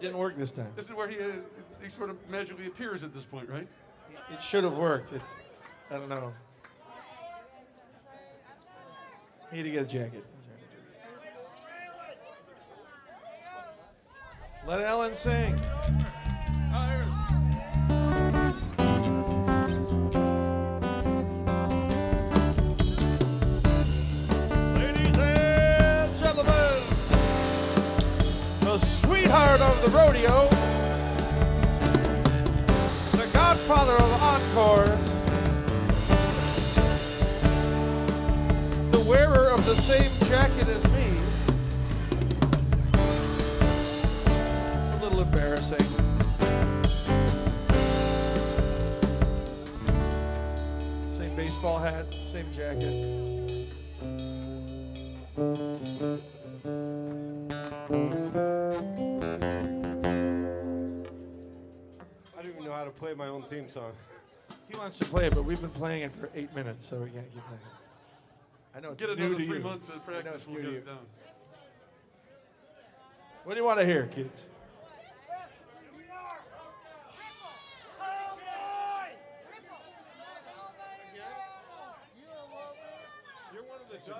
didn't work this time. This is where he, uh, he sort of magically appears at this point, right? It should have worked. It, I don't know. Need to get a jacket. Let Ellen sing. Sweetheart of the rodeo, the godfather of encores, the wearer of the same jacket as me. It's a little embarrassing. Same baseball hat, same jacket. To play my own theme song. He wants to play it, but we've been playing it for eight minutes, so we can't keep playing it. I know it's Get new another to three you. months of I know practice. it's We'll new get to it you. down. What do you want to hear, kids?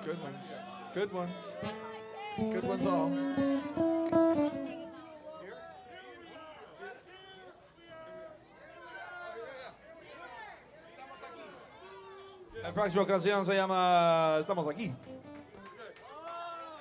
Good ones. Good ones. Good ones all. La próxima canción se llama Estamos aquí.